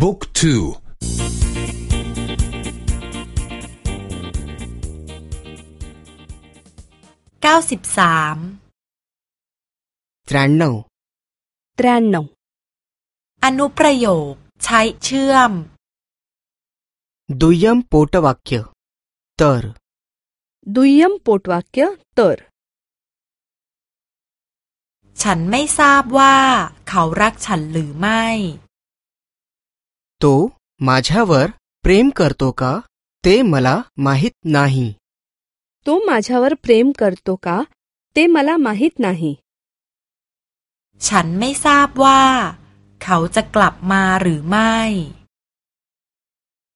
บุ๊กทูเก้าสิบสามตรันนตรันนงอนุประโยคใช้เชื่อมดุยมโปตวักยตรดุยมโปตวักยตรฉันไม่ทราบว่าเขารักฉันหรือไม่ तो माझ्यावर प्रेम करतो का ते मला माहीत नाही तो माझ्यावर प्रेम करतो का ते मला माहीत नाही ฉันไม่ทราบว่า เขาจะกลับมาหรือไม่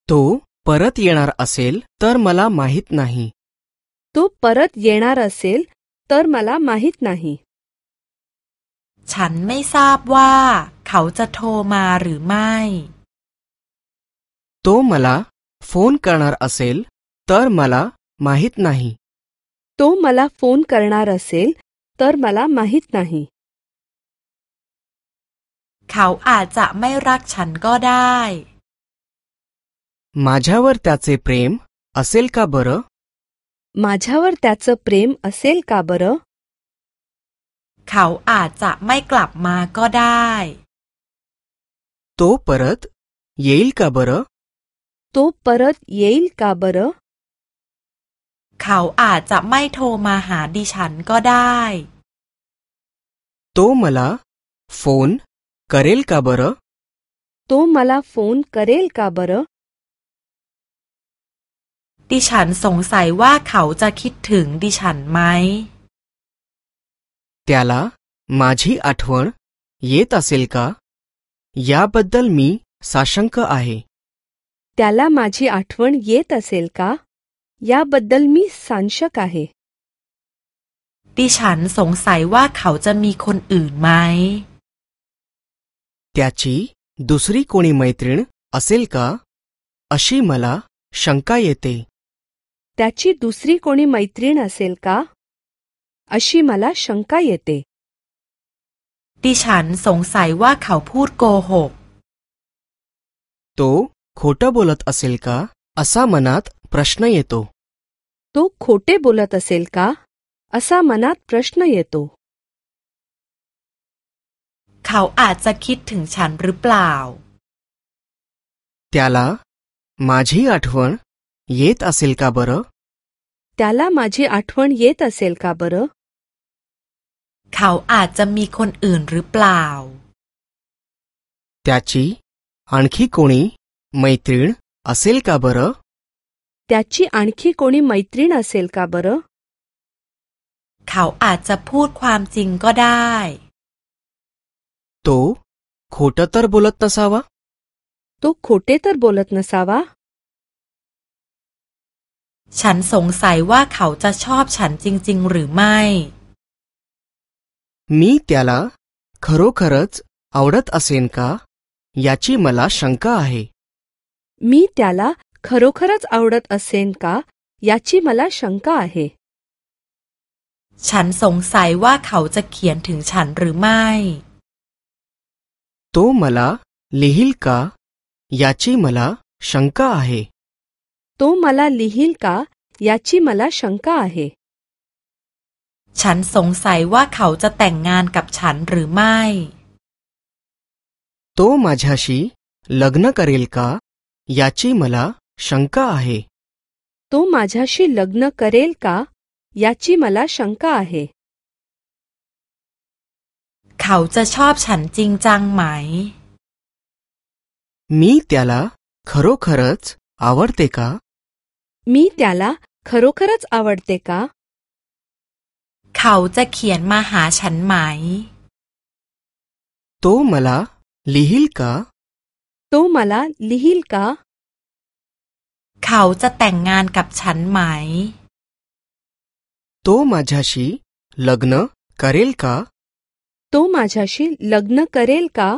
तो परत येणार असेल तर मला माहीत नाही तो परत येणार असेल तर मला माहीत नाही ฉันไม่ทราบว่า เขาจะโทรมาหรือไม่ तो मला फोन करणार असेल तर मला माहीत नाही तो मला फोन करणार असेल तर मला माहीत नाही เขาอาจจะไม่รักฉันก็ได้ माझ्यावर त्याचे प्रेम असेल का बरं माझ्यावर त्याचं प्रेम असेल का बरं เขาอาจจะไม่กลับมาก็ได้ तो परत येईल का बरं तो परत येईल का बरं เขาอาจจะไม่โทรมาหาดิฉันก็ได้ तो मला फोन करेल का बरं तो मला फोन करेल का बरं ดิฉันสงสัยว่าเขาจะคิดถึงดิฉันไหม त्याला माझी आठवण येत असेल का याबद्दल मी साशंक आहे त्याला माझी आठवण येत असेल का याबद्दल मी सांशक आहे ดิฉันสงสัยว่าเขาจะมีคนอื่นไหม त्याची दुसरी कोणी मैत्रीण असेल का अशी मला शंका येते त्याची दुसरी कोणी मैत्रीण असेल का अशी मला शंका येते ดิฉันสงสัยว่าเขาพูดโกหก तो खोटं बोलत असेल का असा मनात प्रश्न येतो तो खोटे बोलत असेल का असा मनात प्रश्न येतो เขาอาจจะคิดถึงฉันหรือเปล่า त्याला माझी आठवण येत असेल का बरं त्याला माझी आठवण येत असेल का बरं เขาอาจจะมีคนอื่นหรือเปล่า त्याची आणखी कोणी मैत्रीण असेल का बरं त्याची आणखी कोणी मैत्रीण असेल का बरं เขาอาจจะพูดความจริงก็ได้ तो खोटं तर बोलत नसावा तो खोटे तर बोलत नसावा ฉันสงสัยว่าเขาจะชอบฉันจริง ๆ หรือไม่ मी त्याला खरोखरच आवडत असेन का याची मला शंका आहे मी त्याला खरोखरच आवडत असेन का याची मला शंका आहे ฉันสงสัยว่าเขาจะเขียนถึงฉันหรือไม่ तो मला लिहील का याची मला शंका आहे तो मला लिहील का याची मला शंका आहे ฉันสงสัยว่าเขาจะแต่งงานกับฉันหรือไม่ तो माझ्याशी लग्न करेल का याची मला शंका आहे तो माझ्याशी लग्न करेल का याची मला शंका आहे เขาจะชอบฉันจริงจังไหม मी त्याला खरोखरच आवडते का मी त्याला खरोखरच आवडते का เขาจะเขียนมาหาฉันไหม तो मला लिहील का तो मला लिहील का เขาจะแต่งงานกับฉันไหม तो माझ्याशी लग्न करेल का तो माझ्याशी लग्न करेल का